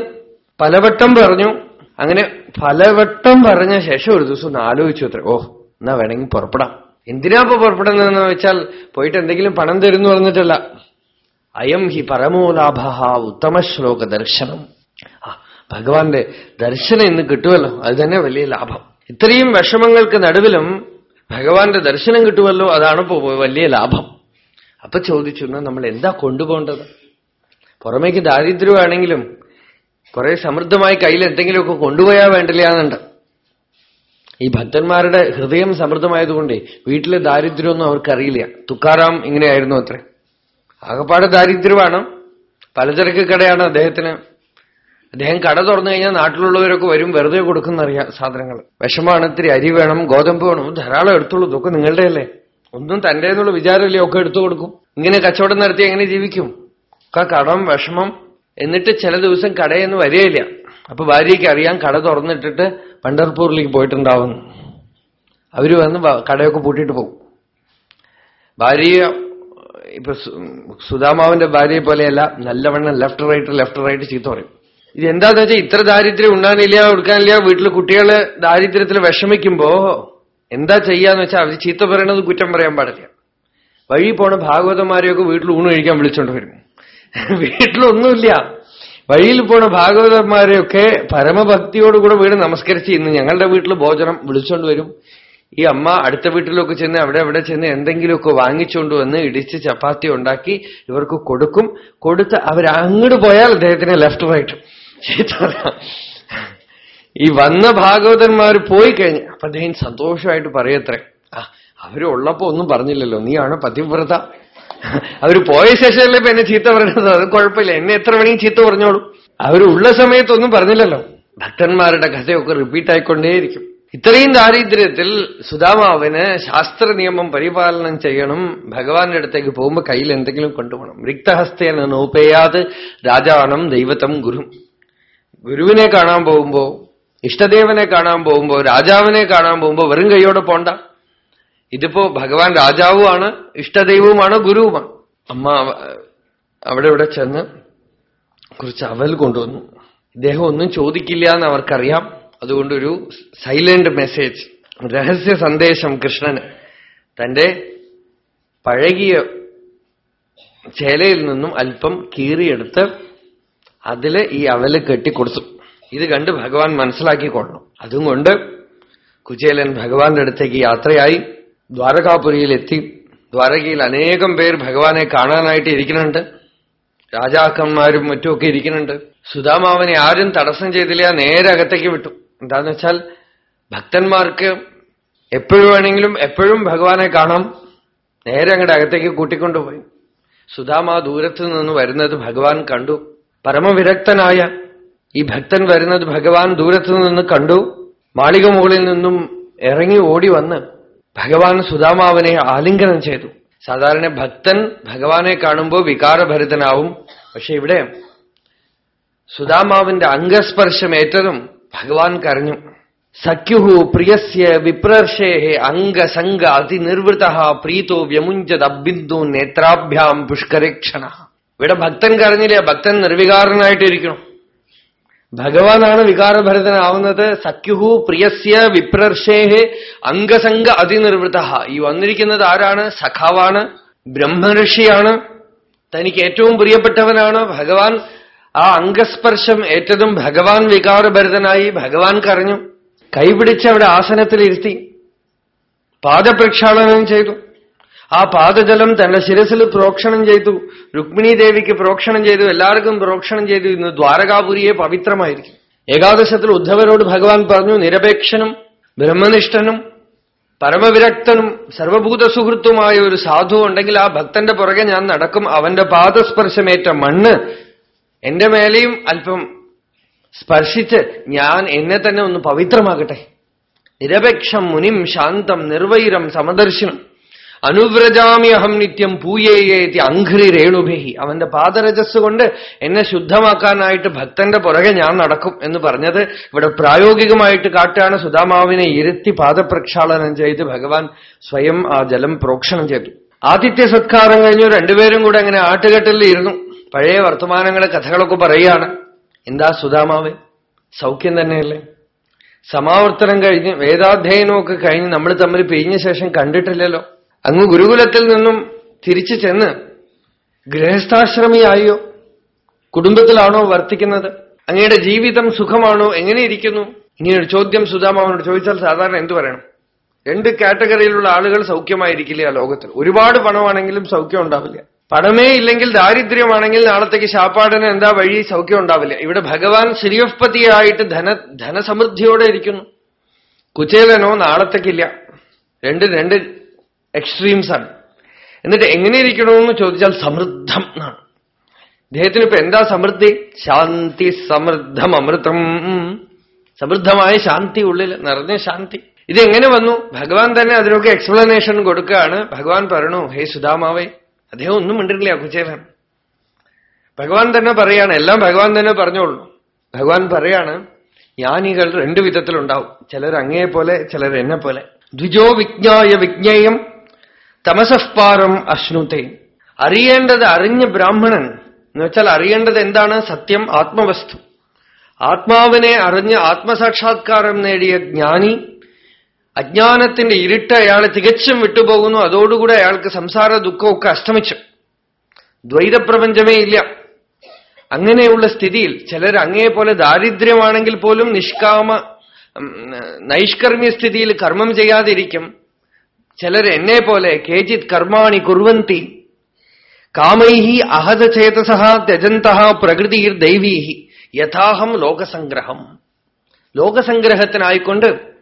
S1: പലവട്ടം പറഞ്ഞു. അങ്ങനെ പലവട്ടം പറഞ്ഞ ശേഷം ഒരു ദിവസം ഒന്ന് ആലോചിച്ചു അത്ര. ഓ എന്നാ വേണമെങ്കിൽ പുറപ്പെടാം. എന്തിനാ ഇപ്പൊ പുറപ്പെടുന്നതെന്ന് വെച്ചാൽ പോയിട്ട് എന്തെങ്കിലും പണം തരുന്നു പറഞ്ഞിട്ടല്ല. അയം ഹി പരമോലാഭ ഉത്തമ ശ്ലോക ദർശനം. ആ ഭഗവാന്റെ ദർശനം ഇന്ന് കിട്ടുമല്ലോ അത് തന്നെ വലിയ ലാഭം. ഇത്രയും വിഷമങ്ങൾക്ക് നടുവിലും ഭഗവാന്റെ ദർശനം കിട്ടുമല്ലോ അതാണ് ഇപ്പോ വലിയ ലാഭം. അപ്പൊ ചോദിച്ചു നമ്മൾ എന്താ കൊണ്ടുപോകേണ്ടത്? പുറമേക്ക് ദാരിദ്ര്യമാണെങ്കിലും കുറെ സമൃദ്ധമായി കയ്യിൽ എന്തെങ്കിലുമൊക്കെ കൊണ്ടുപോയാ വേണ്ടില്ല എന്നുണ്ട്. ഈ ഭക്തന്മാരുടെ ഹൃദയം സമൃദ്ധമായതുകൊണ്ട് വീട്ടിലെ ദാരിദ്ര്യമൊന്നും അവർക്കറിയില്ല. തുക്കാറാം ഇങ്ങനെയായിരുന്നു അത്രേ. ആകപ്പാട് ദാരിദ്ര്യമാണ്. പലചരക്ക് കടയാണ് അദ്ദേഹത്തിന്. അദ്ദേഹം കട തുറന്നു കഴിഞ്ഞാൽ നാട്ടിലുള്ളവരൊക്കെ വരും വെറുതെ കൊടുക്കുന്നറിയാം സാധനങ്ങൾ. വിഷമാണ് ഇത്തിരി അരി വേണം ഗോതമ്പ് വേണം ധാരാളം എടുത്തുള്ളൂ ഇതൊക്കെ നിങ്ങളുടെ അല്ലേ ഒന്നും തന്റെ എന്നുള്ള വിചാരമില്ലേ ഒക്കെ എടുത്തു കൊടുക്കും. ഇങ്ങനെ കച്ചവടം നടത്തി എങ്ങനെ ജീവിക്കും? ഒക്കെ കടം വിഷമം. എന്നിട്ട് ചില ദിവസം കടയെന്ന് വരികയില്ല. അപ്പൊ ഭാര്യയ്ക്ക് അറിയാം കട തുറന്നിട്ടിട്ട് പണ്ടർപൂരിലേക്ക് പോയിട്ടുണ്ടാവുന്നു അവർ വന്ന് കടയൊക്കെ പൂട്ടിയിട്ട് പോകും. ഭാര്യ ഇപ്പൊ സുധാമാവിന്റെ ഭാര്യയെ പോലെയല്ല നല്ലവണ്ണം ലെഫ്റ്റ് റൈറ്റ് ലെഫ്റ്റ് റൈറ്റ് ചീത്ത പറയും. ഇത് എന്താന്ന് വെച്ചാൽ ഇത്ര ദാരിദ്ര്യം ഉണ്ടാകുന്നില്ല കൊടുക്കാനില്ല വീട്ടിൽ കുട്ടികൾ ദാരിദ്ര്യത്തിൽ വിഷമിക്കുമ്പോ എന്താ ചെയ്യാന്ന് വെച്ചാൽ അവർ ചീത്ത പറയണത് കുറ്റം പറയാൻ പാടില്ല. വഴി പോണ ഭാഗവതന്മാരെയൊക്കെ വീട്ടിൽ ഊണ് കഴിക്കാൻ വിളിച്ചോണ്ട് വരും. വീട്ടിലൊന്നുമില്ല. വഴിയിൽ പോണ ഭാഗവതന്മാരെയൊക്കെ പരമഭക്തിയോടുകൂടെ വീട് നമസ്കരിച്ച് ഇന്ന് ഞങ്ങളുടെ വീട്ടിൽ ഭോജനം വിളിച്ചോണ്ട് വരും. ഈ അമ്മ അടുത്ത വീട്ടിലൊക്കെ ചെന്ന് അവിടെ അവിടെ ചെന്ന് എന്തെങ്കിലുമൊക്കെ വാങ്ങിച്ചുകൊണ്ട് വന്ന് ഇടിച്ച് ചപ്പാത്തി ഉണ്ടാക്കി ഇവർക്ക് കൊടുക്കും. കൊടുത്ത് അവരങ്ങോട്ട് പോയാൽ അദ്ദേഹത്തിന് ലെഫ്റ്റ് റൈറ്റ് ഈ വന്ന ഭാഗവതന്മാർ പോയി കഴിഞ്ഞ് അപ്പൊ അദ്ദേഹം സന്തോഷമായിട്ട് പറയത്രേ ആ അവരുള്ളപ്പോ ഒന്നും പറഞ്ഞില്ലല്ലോ. നീയാണ് പതിവ്രത. അവർ പോയ ശേഷമല്ലേ ഇപ്പൊ എന്നെ ചീത്ത പറയണത് അത് കുഴപ്പമില്ല. എന്നെ എത്ര വേണമെങ്കിൽ ചീത്ത പറഞ്ഞോളൂ. അവരുള്ള സമയത്തൊന്നും പറഞ്ഞില്ലല്ലോ. ഭക്തന്മാരുടെ കഥയൊക്കെ റിപ്പീറ്റ് ആയിക്കൊണ്ടേയിരിക്കും. ഇത്രയും ദാരിദ്ര്യത്തിൽ സുധാമാവിന് ശാസ്ത്ര നിയമം പരിപാലനം ചെയ്യണം. ഭഗവാന്റെ അടുത്തേക്ക് പോകുമ്പോൾ കയ്യിൽ എന്തെങ്കിലും കൊണ്ടുപോകണം. റിക്തഹസ്തേന നോപേയാത് രാജാണം ദൈവത്തം ഗുരു. ഗുരുവിനെ കാണാൻ പോകുമ്പോ ഇഷ്ടദേവനെ കാണാൻ പോകുമ്പോ രാജാവിനെ കാണാൻ പോകുമ്പോ വെറും കൈയോടെ പോണ്ട. ഇതിപ്പോ ഭഗവാൻ രാജാവുമാണ് ഇഷ്ടദൈവവുമാണ് ഗുരുവുമാണ്. അമ്മ അവ- അവിടെ ഇവിടെ ചെന്ന് കുറച്ച് അവൽ കൊണ്ടുവന്നു. ഇദ്ദേഹം ഒന്നും ചോദിക്കില്ല എന്ന് അവർക്കറിയാം. അതുകൊണ്ടൊരു സൈലന്റ് മെസ്സേജ് രഹസ്യ സന്ദേശം കൃഷ്ണന്. തന്റെ പഴകിയ ചേലയിൽ നിന്നും അല്പം കീറിയെടുത്ത് അതിൽ ഈ അവൽ കെട്ടിക്കൊടുത്തു. ഇത് കണ്ട് ഭഗവാൻ മനസ്സിലാക്കിക്കൊള്ളണം. അതും കൊണ്ട് കുചേലൻ ഭഗവാന്റെ അടുത്തേക്ക് യാത്രയായി. ദ്വാരകാപുരിയിലെത്തി. ദ്വാരകയിൽ അനേകം പേർ ഭഗവാനെ കാണാനായിട്ട് ഇരിക്കുന്നുണ്ട്. രാജാക്കന്മാരും മറ്റുമൊക്കെ ഇരിക്കുന്നുണ്ട്. സുധാമാവനെ ആരും തടസ്സം ചെയ്തില്ല നേരെ അകത്തേക്ക് വിട്ടു. എന്താന്ന് വെച്ചാൽ ഭക്തന്മാർക്ക് എപ്പോഴും വേണമെങ്കിലും എപ്പോഴും ഭഗവാനെ കാണാം. നേരെ അങ്ങോട്ട് അകത്തേക്ക് കൂട്ടിക്കൊണ്ടുപോയി. സുധാമ ദൂരത്ത് നിന്ന് വരുന്നത് ഭഗവാൻ കണ്ടു. പരമവിരക്തനായ ഈ ഭക്തൻ വരുന്നത് ഭഗവാൻ ദൂരത്ത് നിന്ന് കണ്ടു. മാളിക മുകളിൽ നിന്നും ഇറങ്ങി ഓടി വന്ന് ഭഗവാൻ സുധാമാവനെ ആലിംഗനം ചെയ്തു. സാധാരണ ഭക്തൻ ഭഗവാനെ കാണുമ്പോൾ വികാരഭരിതനാവും. പക്ഷെ ഇവിടെ സുധാമാവിന്റെ അംഗസ്പർശമേറ്റതും ഭഗവാൻ കരഞ്ഞു. സഖ്യുഹു പ്രിയസ്യ വിപ്രർഷേ അംഗസംഗ അതിനിർവൃത പ്രീതോ വ്യമുഞ്ചത് അബിന്ദു നേത്രാഭ്യാം പുഷ്കരേക്ഷണ. ഇവിടെ ഭക്തൻ കരഞ്ഞില്ല? ഭക്തൻ നിർവികാരനായിട്ടിരിക്കണം. ഭഗവാനാണ് വികാരഭരിതനാവുന്നത്. സഖ്യുഹു പ്രിയസ്യ വിപ്രർഷേഹ് അംഗസംഗ അതിനിർവൃത. ഈ വന്നിരിക്കുന്നത് ആരാണ്? സഖാവാണ്. ബ്രഹ്മഋഷിയാണ് തനിക്ക് ഏറ്റവും പ്രിയപ്പെട്ടവനാണ് ഭഗവാൻ. ആ അംഗസ്പർശം ഏറ്റതും ഭഗവാൻ വികാരഭരിതനായി ഭഗവാൻ കരഞ്ഞു. കൈപിടിച്ച് അവിടെ ആസനത്തിലിരുത്തി. പാദപ്രക്ഷാളനം ചെയ്തു. ആ പാദജലം തന്റെ ശിരസിൽ പ്രോക്ഷണം ചെയ്തു. രുക്മിണി ദേവിക്ക് പ്രോക്ഷണം ചെയ്തു. എല്ലാവർക്കും പ്രോക്ഷണം ചെയ്തു. ഇന്ന് ദ്വാരകാപുരിയെ പവിത്രമായിരിക്കും. ഏകാദശത്തിൽ ഉദ്ധവരോട് ഭഗവാൻ പറഞ്ഞു നിരപേക്ഷനും ബ്രഹ്മനിഷ്ഠനും പരമവിരക്തനും സർവഭൂത സുഹൃത്തുമായ ഒരു സാധു ഉണ്ടെങ്കിൽ ആ ഭക്തന്റെ പുറകെ ഞാൻ നടക്കും. അവന്റെ പാദസ്പർശമേറ്റ മണ്ണ് എന്റെ മേലെയും അല്പം സ്പർശിച്ച് ഞാൻ എന്നെ തന്നെ ഒന്ന് പവിത്രമാകട്ടെ. നിരപേക്ഷം മുനിം ശാന്തം നിർവൈരം സമദർശനം. അനുവ്രജാമി അഹം നിത്യം പൂയേയേത്തി അംഘ്രി രേണുഭി അവന്റെ പാദരജസ് കൊണ്ട് എന്നെ ശുദ്ധമാക്കാനായിട്ട് ഭക്തന്റെ പുറകെ ഞാൻ നടക്കും എന്ന് പറഞ്ഞത് ഇവിടെ പ്രായോഗികമായിട്ട് കാട്ടാണ് സുധാമാവിനെ ഇരുത്തി പാദപ്രക്ഷാളനം ചെയ്ത് ഭഗവാൻ സ്വയം ആ ജലം പ്രോക്ഷണം ചെയ്തു. ആദിത്യ സത്കാരം കഴിഞ്ഞു. രണ്ടുപേരും കൂടെ അങ്ങനെ ആട്ടുകെട്ടിൽ ഇരുന്നു. പഴയ വർത്തമാനങ്ങളെ കഥകളൊക്കെ പറയുകയാണ്. എന്താ സുധാമാവ്? സൗഖ്യം തന്നെയല്ലേ? സമാവർത്തനം കഴിഞ്ഞ് വേദാധ്യയനമൊക്കെ കഴിഞ്ഞ് നമ്മൾ തമ്മിൽ പിരിഞ്ഞ ശേഷം കണ്ടിട്ടില്ലല്ലോ. അങ്ങ് ഗുരുകുലത്തിൽ നിന്നും തിരിച്ചു ചെന്ന് ഗൃഹസ്ഥാശ്രമിയായോ? കുടുംബത്തിലാണോ വർത്തിക്കുന്നത്? അങ്ങയുടെ ജീവിതം സുഖമാണോ? എങ്ങനെയിരിക്കുന്നു? ഇങ്ങനെയൊരു ചോദ്യം സുധാമാവനോട് ചോദിച്ചാൽ സാധാരണ എന്തു പറയണം? രണ്ട് കാറ്റഗറിയിലുള്ള ആളുകൾ സൗഖ്യമായിരിക്കില്ല ലോകത്തിൽ. ഒരുപാട് പണമാണെങ്കിലും സൗഖ്യം ഉണ്ടാവില്ല. പണമേ ഇല്ലെങ്കിൽ ദാരിദ്ര്യമാണെങ്കിൽ നാളത്തേക്ക് ശാപ്പാടന് എന്താ വഴി? സൗഖ്യം ഉണ്ടാവില്ല. ഇവിടെ ഭഗവാൻ ശ്രീയപ്പതിയായിട്ട് ധന ധനസമൃദ്ധിയോടെ ഇരിക്കുന്നു. കുചേലനോ നാളത്തേക്കില്ല. രണ്ട് രണ്ട് എക്സ്ട്രീംസ് ആണ്. എന്നിട്ട് എങ്ങനെ ഇരിക്കണമെന്ന് ചോദിച്ചാൽ സമൃദ്ധം എന്നാണ്. അദ്ദേഹത്തിന് ഇപ്പൊ എന്താ സമൃദ്ധി? ശാന്തി സമൃദ്ധം അമൃതം. സമൃദ്ധമായ ശാന്തി ഉള്ളിൽ നിറഞ്ഞ ശാന്തി. ഇതെങ്ങനെ വന്നു? ഭഗവാൻ തന്നെ അതിനൊക്കെ എക്സ്പ്ലനേഷൻ കൊടുക്കുകയാണ്. ഭഗവാൻ പറഞ്ഞു ഹേ സുധാമാവേ അദ്ദേഹം ഒന്നും മിണ്ടില്ല കുച്ചേവൻ ഭഗവാൻ തന്നെ പറയാണ് എല്ലാം ഭഗവാൻ തന്നെ പറഞ്ഞോളൂ. ഭഗവാൻ പറയാണ് ജ്ഞാനികൾ രണ്ടു വിധത്തിലുണ്ടാവും. ചിലർ അങ്ങയെ പോലെ ചിലർ എന്നെ പോലെ. ദ്വിജോ വിജ്ഞായ വിജ്ഞേയം തമസഃപാരം അശ്നുത്തെ അറിയേണ്ടത് അറിഞ്ഞ ബ്രാഹ്മണൻ. എന്ന് വെച്ചാൽ അറിയേണ്ടത് എന്താണ്? സത്യം ആത്മവസ്തു. ആത്മാവിനെ അറിഞ്ഞ് ആത്മസാക്ഷാത്കാരം നേടിയ ജ്ഞാനി അജ്ഞാനത്തിന്റെ ഇരുട്ട് അയാളെ തികച്ചും വിട്ടുപോകുന്നു. അതോടുകൂടെ അയാൾക്ക് സംസാര ദുഃഖമൊക്കെ അസ്തമിച്ചു. ദ്വൈതപ്രപഞ്ചമേ ഇല്ല. അങ്ങനെയുള്ള സ്ഥിതിയിൽ ചിലർ അങ്ങേ പോലെ ദാരിദ്ര്യമാണെങ്കിൽ പോലും നിഷ്കാമ നൈഷ്കർമ്മ്യ സ്ഥിതിയിൽ കർമ്മം ചെയ്യാതിരിക്കും. ചിലർ എന്നെ പോലെ കേചിത് കർമാണി കുർവന്തി കാമൈഹി അഹതചേതസ ത്യജന്ത പ്രകൃതിർ ദൈവീഹി യഥാഹം ലോകസംഗ്രഹം. ലോകസംഗ്രഹത്തിനായിക്കൊണ്ട്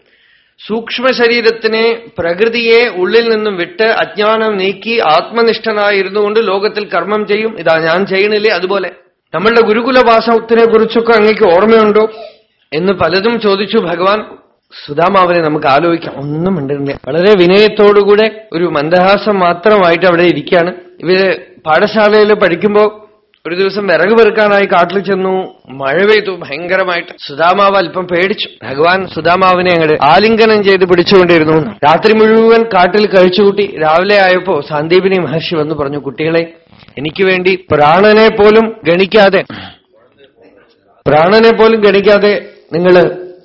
S1: സൂക്ഷ്മ ശരീരത്തിനെ പ്രകൃതിയെ ഉള്ളിൽ നിന്നും വിട്ട് അജ്ഞാനം നീക്കി ആത്മനിഷ്ഠനായിരുന്നു കൊണ്ട് ലോകത്തിൽ കർമ്മം ചെയ്യും. ഇതാ ഞാൻ ചെയ്യണില്ലേ അതുപോലെ. നമ്മളുടെ ഗുരുകുലവാസത്തിനെ കുറിച്ചൊക്കെ അങ്ങേക്ക് ഓർമ്മയുണ്ടോ? എന്ന് പലതും ചോദിച്ചു ഭഗവാൻ. സുധാമാവനെ നമുക്ക് ആലോചിക്കാം. ഒന്നും ഉണ്ടെങ്കിൽ വളരെ വിനയത്തോടുകൂടെ ഒരു മന്ദഹാസം മാത്രമായിട്ട് അവിടെ ഇരിക്കുകയാണ്. ഇവർ പാഠശാലയിൽ പഠിക്കുമ്പോൾ ഒരു ദിവസം വിറക് പെറുക്കാനായി കാട്ടിൽ ചെന്നു. മഴ പെയ്തു ഭയങ്കരമായിട്ട്. സുധാമാവ് അല്പം പേടിച്ചു. ഭഗവാൻ സുധാമാവിനെ അങ്ങോട്ട് ആലിംഗനം ചെയ്ത് പിടിച്ചുകൊണ്ടിരുന്നു. രാത്രി മുഴുവൻ കാട്ടിൽ കഴിച്ചുകൂട്ടി. രാവിലെ ആയപ്പോ സാന്ദീപിനി മഹർഷി വന്നു പറഞ്ഞു കുട്ടികളെ എനിക്ക് വേണ്ടി പ്രാണനെ പോലും ഗണിക്കാതെ പ്രാണനെ പോലും ഗണിക്കാതെ നിങ്ങൾ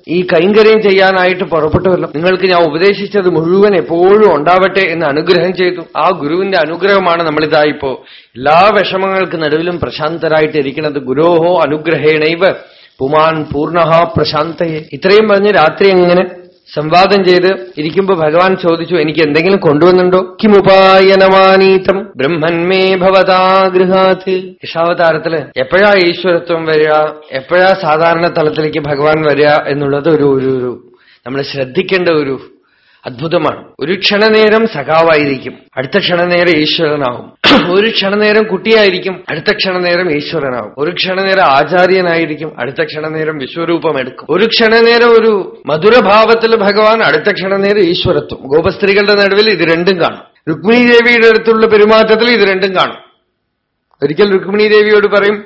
S1: ഈ കൈങ്കര്യം ചെയ്യാനായിട്ട് പുറപ്പെട്ടുവല്ലോ. നിങ്ങൾക്ക് ഞാൻ ഉപദേശിച്ചത് മുഴുവൻ എപ്പോഴും ഉണ്ടാവട്ടെ എന്ന് അനുഗ്രഹം ചെയ്തു. ആ ഗുരുവിന്റെ അനുഗ്രഹമാണ് നമ്മളിതാ ഇപ്പോ എല്ലാ വിഷമങ്ങൾക്ക് നടുവിലും പ്രശാന്തരായിട്ട് ഇരിക്കുന്നത്. ഗുരോഹോ അനുഗ്രഹേണൈവ. പുമാൻ പൂർണ പ്രശാന്തയെ. ഇത്രയും പറഞ്ഞ് രാത്രി എങ്ങനെ സംവാദം ചെയ്ത് ഇരിക്കുമ്പോ ഭഗവാൻ ചോദിച്ചു എനിക്ക് എന്തെങ്കിലും കൊണ്ടുവന്നുണ്ടോ? കിമുപായനമാനീതം ബ്രഹ്മന്മേ ഭവതാ ഗൃഹാത്. യശാവതാരത്തിൽ എപ്പോഴാ ഈശ്വരത്വം വരിക? എപ്പോഴാ സാധാരണ തലത്തിലേക്ക് ഭഗവാൻ വരിക? എന്നുള്ളത് ഒരു ഒരു നമ്മൾ ശ്രദ്ധിക്കേണ്ട ഒരു അദ്ഭുതമാണ് ഒരു ക്ഷണനേരം സഖാവായിരിക്കും അടുത്ത ക്ഷണനേരം ഈശ്വരനാവും. <coughs> ഒരു ക്ഷണനേരം കുട്ടിയായിരിക്കും അടുത്ത ക്ഷണനേരം ഈശ്വരനാവും. ഒരു ക്ഷണനേരം ആചാര്യനായിരിക്കും അടുത്ത ക്ഷണനേരം വിശ്വരൂപം എടുക്കും ഒരു ക്ഷണനേരം ഒരു മധുരഭാവത്തിൽ ഭഗവാൻ അടുത്ത ക്ഷണനേരം ഈശ്വരത്വം. ഗോപസ്ത്രീകളുടെ നടുവിൽ ഇത് രണ്ടും കാണും. രുക്മിണി ദേവിയുടെ അടുത്തുള്ള പെരുമാറ്റത്തിൽ ഇത് രണ്ടും കാണും. ഒരിക്കൽ രുക്മിണി ദേവിയോട് പറയും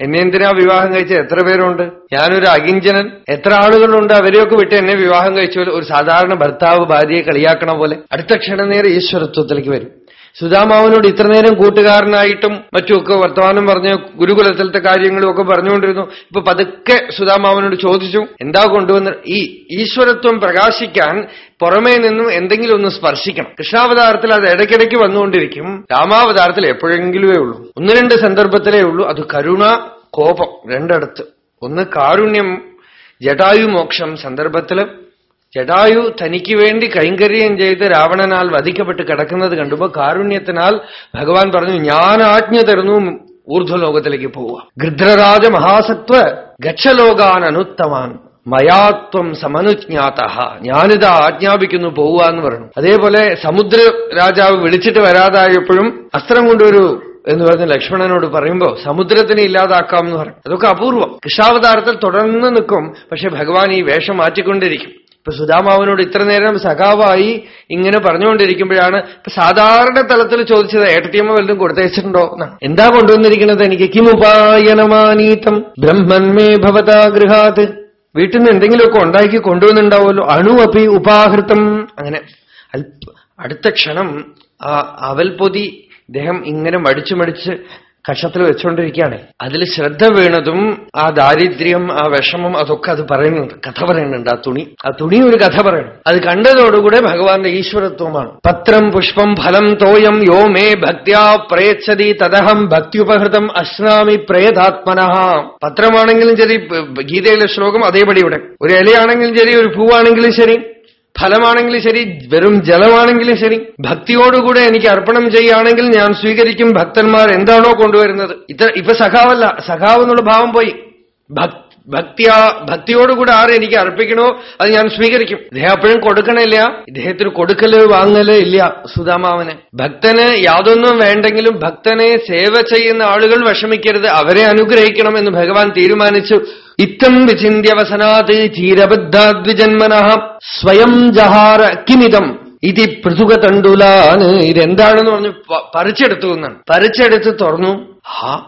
S1: എന്നെ എന്തിനാ വിവാഹം കഴിച്ച എത്ര പേരുണ്ട്? ഞാനൊരു അകിഞ്ചനൻ. എത്ര ആളുകളുണ്ട് അവരെയൊക്കെ വിട്ട് എന്നെ വിവാഹം കഴിച്ചു ഒരു സാധാരണ ഭർത്താവ് ഭാര്യയെ കളിയാക്കണ പോലെ അടുത്ത ക്ഷണനേരം ഈശ്വരത്വത്തിലേക്ക് വരും. സുധാമാവനോട് ഇത്ര നേരം കൂട്ടുകാരനായിട്ടും മറ്റുമൊക്കെ വർത്തമാനം പറഞ്ഞ് ഗുരുകുലത്തിലത്തെ കാര്യങ്ങളും ഒക്കെ പറഞ്ഞുകൊണ്ടിരുന്നു. ഇപ്പൊ പതുക്കെ സുധാമാവനോട് ചോദിച്ചു എന്താ കൊണ്ടുവന്ന്? ഈ ഈശ്വരത്വം പ്രകാശിക്കാൻ പുറമേ നിന്നും എന്തെങ്കിലും ഒന്ന് സ്പർശിക്കണം. കൃഷ്ണാവതാരത്തിൽ അത് ഇടയ്ക്കിടയ്ക്ക് വന്നുകൊണ്ടിരിക്കും. രാമാവതാരത്തിൽ എപ്പോഴെങ്കിലുമേ ഉള്ളൂ. ഒന്ന് രണ്ട് സന്ദർഭത്തിലേ ഉള്ളൂ. അത് കരുണ കോപം രണ്ടിടത്ത്. ഒന്ന് കാരുണ്യം ജടായു മോക്ഷം സന്ദർഭത്തിൽ ജടായു തനിക്ക് വേണ്ടി കൈങ്കര്യം ചെയ്ത് രാവണനാൽ വധിക്കപ്പെട്ട് കിടക്കുന്നത് കണ്ടുമ്പോ കാരുണ്യത്തിനാൽ ഭഗവാൻ പറഞ്ഞു ഞാൻ ആജ്ഞ തരുന്നു ഊർധ്വലോകത്തിലേക്ക് പോവുക. ഗൃദ്രരാജ മഹാസത്വ ഗച്ഛലോകാൻ അനുത്തമാൻ. മയാത്വം സമനുജ്ഞാത. ഞാനിത് ആജ്ഞാപിക്കുന്നു പോവുക എന്ന് പറഞ്ഞു. അതേപോലെ സമുദ്ര രാജാവ് വിളിച്ചിട്ട് വരാതായപ്പോഴും അസ്ത്രം കൊണ്ടൊരു എന്ന് പറഞ്ഞ് ലക്ഷ്മണനോട് പറയുമ്പോ സമുദ്രത്തിനെ ഇല്ലാതാക്കാം എന്ന് പറഞ്ഞു. അതൊക്കെ അപൂർവം. കൃഷാവതാരത്തിൽ തുടർന്ന് നിൽക്കും പക്ഷെ ഭഗവാൻ ഈ വേഷം മാറ്റിക്കൊണ്ടിരിക്കും. ഇപ്പൊ സുധാമാവനോട് ഇത്ര നേരം സഖാവായി ഇങ്ങനെ പറഞ്ഞുകൊണ്ടിരിക്കുമ്പോഴാണ് ഇപ്പൊ സാധാരണ തലത്തിൽ ചോദിച്ചത് ഏട്ടത്തിയമ്മ വല്ലതും കൊടുത്തയച്ചിട്ടുണ്ടോ? എന്താ കൊണ്ടുവന്നിരിക്കുന്നത്? എനിക്ക് കിമുപായനമാനീതം ബ്രഹ്മന്മേ ഭവതാ ഗൃഹാത്. വീട്ടിൽ നിന്ന് എന്തെങ്കിലുമൊക്കെ ഉണ്ടാക്കി കൊണ്ടുവന്നുണ്ടാവുമല്ലോ അണുവപ്പി ഉപാഹൃതം. അങ്ങനെ അടുത്ത ക്ഷണം ആ അവൽപൊതി ഇദ്ദേഹം ഇങ്ങനെ മടിച്ചു മടിച്ച് കഷത്തിൽ വെച്ചുകൊണ്ടിരിക്കുകയാണ് അതിൽ ശ്രദ്ധ വീണതും ആ ദാരിദ്ര്യം ആ വിഷമം അതൊക്കെ അത് പറയുന്നുണ്ട് കഥ പറയുന്നുണ്ട് ആ തുണി. ആ തുണി ഒരു കഥ പറയണം അത് കണ്ടതോടുകൂടെ ഭഗവാന്റെ ഈശ്വരത്വമാണ്. പത്രം പുഷ്പം ഫലം തോയം യോ മേ ഭക്തിയാ പ്രയച്ഛതി തദഹം ഭക്തിയുപഹൃതം അശ്നാമി പ്രേതാത്മന. പത്രമാണെങ്കിലും ശരി ഗീതയിലെ ശ്ലോകം അതേപടി ഇവിടെ. ഒരു ഇലയാണെങ്കിലും ശരി ഒരു പൂവാണെങ്കിലും ശരി. ഫലമാണെങ്കിലും ശരി വെറും ജലമാണെങ്കിലും ശരി. ഭക്തിയോടുകൂടെ എനിക്ക് അർപ്പണം ചെയ്യുകയാണെങ്കിൽ ഞാൻ സ്വീകരിക്കും ഭക്തന്മാർ എന്താണോ കൊണ്ടുവരുന്നത്. ഇത്ര ഇപ്പൊ സഖാവല്ല സഖാവ് എന്നുള്ള ഭാവം പോയി. ഭക്തിയാ ഭക്തിയോടുകൂടെ ആരെ എനിക്ക് അർപ്പിക്കണോ അത് ഞാൻ സ്വീകരിക്കും. ഇദ്ദേഹം അപ്പോഴും കൊടുക്കണില്ല. ഇദ്ദേഹത്തിന് കൊടുക്കൽ വാങ്ങൽ ഇല്ല സുധാമാവന്. ഭക്തന് യാതൊന്നും വേണ്ടെങ്കിലും ഭക്തനെ സേവ ചെയ്യുന്ന ആളുകൾ വിഷമിക്കരുത്. അവരെ അനുഗ്രഹിക്കണം എന്ന് ഭഗവാൻ തീരുമാനിച്ചു. ഇത്തം വിചിന്യവസനാത് ധീരബദ്ധാദ്വിജന്മന സ്വയം ജഹാര കിമിതം ഇതി പൃഥുകതണ്ടുലാന്. ഇതെന്താണെന്ന് പറഞ്ഞു പറിച്ചെടുത്തു എന്നാണ്. പറിച്ചെടുത്ത് തുറന്നു. ഹാ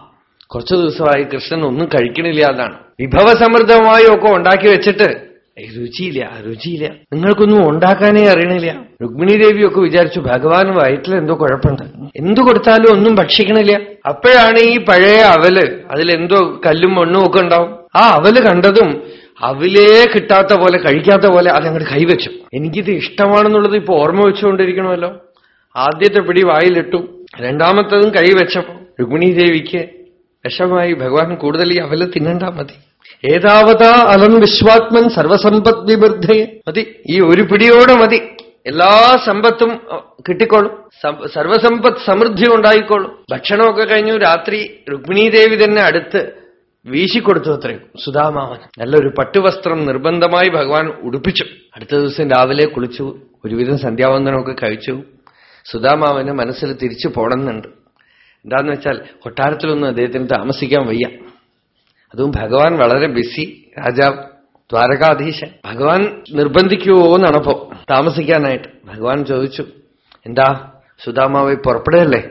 S1: കുറച്ചു ദിവസമായി കൃഷ്ണൻ ഒന്നും കഴിക്കണില്ല എന്നാണ്. വിഭവസമൃദ്ധമായി ഒക്കെ ഉണ്ടാക്കി വെച്ചിട്ട്. രുചിയില്ല രുചിയില്ല. നിങ്ങൾക്കൊന്നും ഉണ്ടാക്കാനേ അറിയണില്ല. രുക്മിണി ദേവിയൊക്കെ വിചാരിച്ചു ഭഗവാൻ വയറ്റിൽ എന്തോ കുഴപ്പമുണ്ട്. എന്തു കൊടുത്താലും ഒന്നും ഭക്ഷിക്കണില്ല. അപ്പോഴാണ് ഈ പഴയ അവൽ. അതിലെന്തോ കല്ലും മണ്ണും ഒക്കെ ഉണ്ടാവും. ആ അവൽ കണ്ടതും അവലേ കിട്ടാത്ത പോലെ കഴിക്കാത്ത പോലെ അതങ്ങോട്ട് കൈവച്ചു. എനിക്കിത് ഇഷ്ടമാണെന്നുള്ളത് ഇപ്പൊ ഓർമ്മ വെച്ചുകൊണ്ടിരിക്കണമല്ലോ. ആദ്യത്തെ പിടി വായിലിട്ടു. രണ്ടാമത്തതും കൈവച്ചപ്പോ രുക്മിണി ദേവിക്ക് വിഷമായി ഭഗവാൻ കൂടുതൽ ഈ അവൽ തിന്നണ്ടാ മതി. ഏതാവതാ അലം വിശ്വാത്മൻ സർവസമ്പത് വിബുദ്ധയെ മതി. ഈ ഒരു പിടിയോടെ മതി. എല്ലാ സമ്പത്തും കിട്ടിക്കോളും. സർവസമ്പത്ത് സമൃദ്ധി ഉണ്ടായിക്കോളും. ഭക്ഷണമൊക്കെ കഴിഞ്ഞു. രാത്രി രുക്മിണീദേവി തന്നെ അടുത്ത് വീശിക്കൊടുത്തു അത്രയും സുധാമാവൻ നല്ലൊരു പട്ടുവസ്ത്രം നിർബന്ധമായി ഭഗവാൻ ഉടുപ്പിച്ചു. അടുത്ത ദിവസം രാവിലെ കുളിച്ചു ഒരുവിധം സന്ധ്യാവന്തനമൊക്കെ കഴിച്ചു. സുധാമാവന് മനസ്സിൽ തിരിച്ചു പോണമെന്നുണ്ട്. എന്താന്ന് വെച്ചാൽ കൊട്ടാരത്തിലൊന്നും അദ്ദേഹത്തിന് താമസിക്കാൻ വയ്യ. അതും ഭഗവാൻ വളരെ ബിസി രാജാവ് ദ്വാരകാധീശൻ. ഭഗവാൻ നിർബന്ധിക്കുവോ എന്നാണപ്പോ താമസിക്കാനായിട്ട്. ഭഗവാൻ ചോദിച്ചു എന്താ സുധാമാവെ പുറപ്പെടുകയല്ലേ?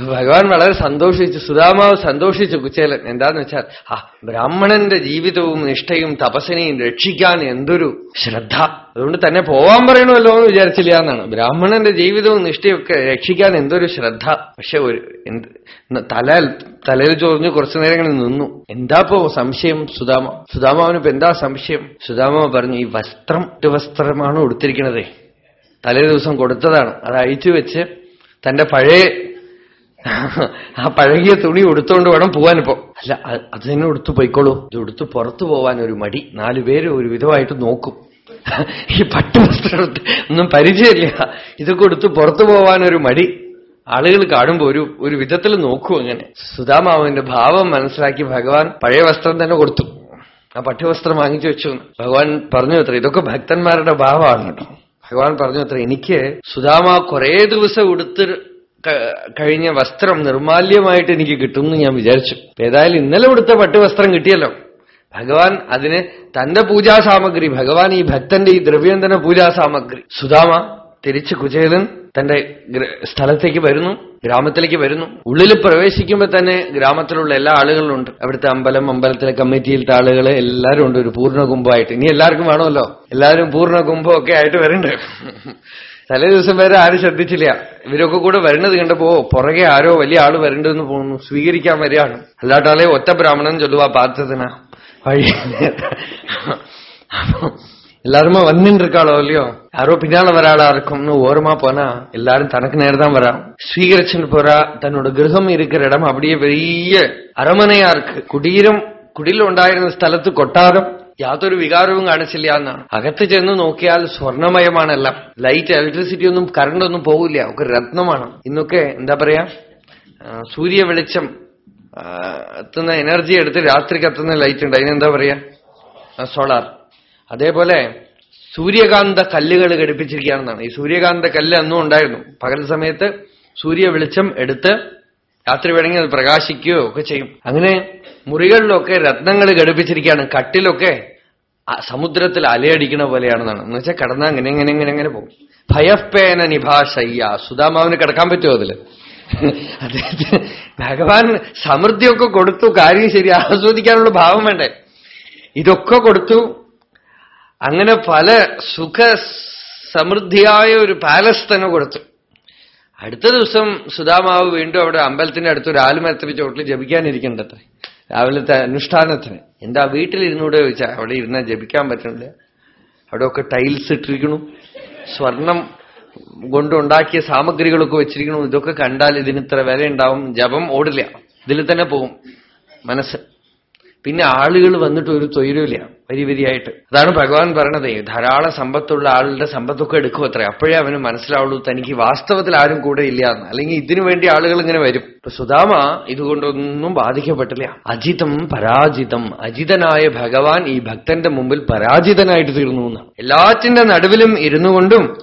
S1: ഭഗവാൻ വളരെ സന്തോഷിച്ചു സുധാമാവ് സന്തോഷിച്ചു കുച്ചേലൻ. എന്താന്ന് വെച്ചാൽ ആ ബ്രാഹ്മണന്റെ ജീവിതവും നിഷ്ഠയും തപസ്സിനെയും രക്ഷിക്കാൻ എന്തൊരു ശ്രദ്ധ. അതുകൊണ്ട് തന്നെ പോവാൻ പറയണമല്ലോ എന്ന് വിചാരിച്ചില്ല എന്നാണ്. ബ്രാഹ്മണന്റെ ജീവിതവും നിഷ്ഠയൊക്കെ രക്ഷിക്കാൻ എന്തൊരു ശ്രദ്ധ. പക്ഷെ ഒരു തല തലയിൽ ചോർന്ന് കുറച്ചു നേരം ഇങ്ങനെ നിന്നു എന്താപ്പോ സംശയം സുധാമ? സുധാമാവിനിപ്പോ എന്താ സംശയം? സുധാമ പറഞ്ഞു ഈ വസ്ത്രം വസ്ത്രമാണ് ഉടുത്തിരിക്കണതേ. തലേ ദിവസം കൊടുത്തതാണ്. അത് അഴിച്ചു വെച്ച് തന്റെ പഴയ ആ പഴകിയ തുണി ഉടുത്തോണ്ട് വേണം പോവാനിപ്പോ. അല്ല അത് തന്നെ ഉടുത്തു പോയിക്കോളൂ. ഇത് ഉടുത്ത് പുറത്തു പോവാൻ ഒരു മടി. നാലുപേര് ഒരു വിധമായിട്ട് നോക്കും. ഈ പട്ടുവസ്ത്രം ഒന്നും പരിചയമില്ല. ഇതൊക്കെ എടുത്ത് പുറത്തു പോവാൻ ഒരു മടി. ആളുകൾ കാണുമ്പോ ഒരു ഒരു വിധത്തിൽ നോക്കൂ അങ്ങനെ. സുധാമാവിന്റെ ഭാവം മനസ്സിലാക്കി ഭഗവാൻ പഴയ വസ്ത്രം തന്നെ കൊടുത്തു. ആ പട്ടുവസ്ത്രം വാങ്ങിച്ചു വെച്ചു. ഭഗവാൻ പറഞ്ഞു അത്ര ഇതൊക്കെ ഭക്തന്മാരുടെ ഭാവമാണ് കേട്ടോ. ഭഗവാൻ പറഞ്ഞു അത്ര എനിക്ക് സുധാമ കുറേ ദിവസം ഉടുത്ത് കഴിഞ്ഞ വസ്ത്രം നിർമാല്യമായിട്ട് എനിക്ക് കിട്ടുമെന്ന് ഞാൻ വിചാരിച്ചു. ഏതായാലും ഇന്നലെ കൊടുത്ത പട്ടു വസ്ത്രം കിട്ടിയല്ലോ. ഭഗവാൻ അതിന് തന്റെ പൂജാസാമഗ്രി ഭഗവാൻ ഈ ഭക്തന്റെ ഈ ദ്രവ്യന്തന പൂജാസാമഗ്രി സുധാമ തിരിച്ച് കുചേലൻ തന്റെ സ്ഥലത്തേക്ക് വരുന്നു ഗ്രാമത്തിലേക്ക് വരുന്നു. ഉള്ളിൽ പ്രവേശിക്കുമ്പോൾ തന്നെ ഗ്രാമത്തിലുള്ള എല്ലാ ആളുകളും ഉണ്ട് അവിടുത്തെ അമ്പലം അമ്പലത്തിലെ കമ്മിറ്റിയിലത്തെ ആളുകൾ എല്ലാവരും ഉണ്ട് ഒരു പൂർണ കുംഭമായിട്ട്. ഇനി എല്ലാവർക്കും വേണമല്ലോ. എല്ലാവരും പൂർണ കുംഭമൊക്കെ ആയിട്ട് വരണ്ട്? തലേ ദിവസം വരെ ആരും ശ്രദ്ധിച്ചില്ല ഇവരൊക്കെ കൂടെ വരുന്നത് കണ്ടപ്പോ പുറകെ ആരോ വലിയ ആള് വരണ്ടെന്ന് പോകുന്നു സ്വീകരിക്കാൻ വരികയാണ് അല്ലാട്ടാളെ ഒറ്റ ബ്രാഹ്മണൻ ചൊല്ലുവാ പാത്രത്തിനാ വഴി எல்லாருமே வந்துட்டு இருக்காளோ இல்லையோ யாரோ பின்னால வராளா இருக்கும்னு ஓரமா போனா எல்லாரும் தனக்கு நேரம் தான் வரா ஸ்வீகரிச்சுன்னு போறா தன்னோட கிரகம் இருக்கிற இடம் அப்படியே பெரிய அரமனையா இருக்கு കുടീരം കുടിലുണ്ടായിരുന്ന സ്ഥലത്ത് കൊട്ടാരം യാതൊരു വികാരവും കാണിച്ചില്ല എന്നാണ് അകത്ത് ചെന്ന് നോക്കിയാൽ സ്വർണമയമാണെല്ലാം. ലൈറ്റ് ഇലക്ട്രിസിറ്റി ഒന്നും കറണ്ട് ഒന്നും പോകില്ല ഒക്കെ രത്നമാണ്. ഇന്നൊക്കെ എന്താ പറയാ? സൂര്യ വെളിച്ചം എത്തുന്ന എനർജി എടുത്ത് രാത്രി കത്തുന്ന ലൈറ്റ് ഉണ്ട്. അതിനെന്താ പറയാ? സോളാർ അതേപോലെ സൂര്യകാന്ത കല്ലുകൾ ഘടിപ്പിച്ചിരിക്കുകയാണെന്നാണ്. ഈ സൂര്യകാന്ത കല്ല് അന്നും ഉണ്ടായിരുന്നു. പകൽ സമയത്ത് സൂര്യ വെളിച്ചം എടുത്ത് രാത്രി വേണമെങ്കിൽ അത് പ്രകാശിക്കുകയോ ഒക്കെ ചെയ്യും. അങ്ങനെ മുറികളിലൊക്കെ രത്നങ്ങൾ ഘടിപ്പിച്ചിരിക്കുകയാണ്. കട്ടിലൊക്കെ സമുദ്രത്തിൽ അലയടിക്കണ പോലെയാണെന്നാണ്. എന്ന് വെച്ചാൽ കിടന്നാൽ അങ്ങനെ ഇങ്ങനെ ഇങ്ങനെ ഇങ്ങനെ പോകും. ഭയപ്പേന നിഭാഷയ്യ സുധാമാവിന് കിടക്കാൻ പറ്റുമോ അതിൽ? അദ്ദേഹത്തിന് ഭഗവാൻ സമൃദ്ധിയൊക്കെ കൊടുത്തു കാര്യം ശരി ആസ്വദിക്കാനുള്ള ഭാവം വേണ്ടേ? ഇതൊക്കെ കൊടുത്തു. അങ്ങനെ പല സുഖ സമൃദ്ധിയായ ഒരു പാലസ് തന്നെ കൊടുത്തു. അടുത്ത ദിവസം സുധാമാവ് വീണ്ടും അവിടെ അമ്പലത്തിന്റെ അടുത്ത് ഒരു ആലുമരത്തിൽ ചോട്ടിൽ ജപിക്കാനിരിക്കണ്ടത്രേ രാവിലത്തെ അനുഷ്ഠാനത്തിന്. എന്താ വീട്ടിലിരുന്നൂടെ ചോദിച്ചാൽ അവിടെ ഇരുന്നാൽ ജപിക്കാൻ പറ്റണില്ല. അവിടെയൊക്കെ ടൈൽസ് ഇട്ടിരിക്കണു സ്വർണം കൊണ്ടുണ്ടാക്കിയ സാമഗ്രികളൊക്കെ വെച്ചിരിക്കണു ഇതൊക്കെ കണ്ടാൽ ഇതിന് ഇത്ര വില ഉണ്ടാവും ജപം ഓടില്ല. ഇതിൽ തന്നെ പോകും മനസ്സ്. പിന്നെ ആളുകൾ വന്നിട്ട് ഒരു തൊയിലില്ല വരി വരിയായിട്ട് അതാണ് ഭഗവാൻ പറയണത്. ധാരാളം സമ്പത്തുള്ള ആളുടെ സമ്പത്തൊക്കെ എടുക്കും അത്ര. അപ്പോഴേ അവന് മനസ്സിലാവുള്ളൂ തനിക്ക് വാസ്തവത്തിൽ ആരും കൂടെ ഇല്ല എന്ന്. അല്ലെങ്കിൽ ഇതിനു വേണ്ടി ആളുകൾ ഇങ്ങനെ വരും. ഇപ്പൊ സുധാമ ഇതുകൊണ്ടൊന്നും ബാധിക്കപ്പെട്ടില്ല. അജിതം പരാജിതം. അജിതനായ ഭഗവാൻ ഈ ഭക്തന്റെ മുമ്പിൽ പരാജിതനായിട്ട് തീർന്നു എന്ന്. എല്ലാറ്റിന്റെ നടുവിലും ഇരുന്നു കൊണ്ടും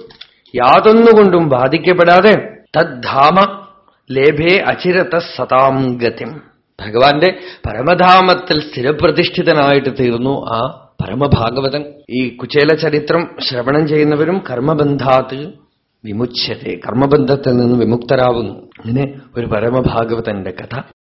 S1: യാതൊന്നുകൊണ്ടും ബാധിക്കപ്പെടാതെ തദ്ധാമ ലേഭേ അചിരത സതാം ഗതിം. ഭഗവാന്റെ പരമധാമത്തിൽ സ്ഥിരപ്രതിഷ്ഠിതനായിട്ട് തീർന്നു ആ പരമഭാഗവതൻ. ഈ കുചേല ചരിത്രം ശ്രവണം ചെയ്യുന്നവരും കർമ്മബന്ധാത്ത് വിമുച്യത്തെ കർമ്മബന്ധത്തിൽ നിന്ന് വിമുക്തരാവുന്നു. അങ്ങനെ ഒരു പരമഭാഗവതന്റെ കഥ.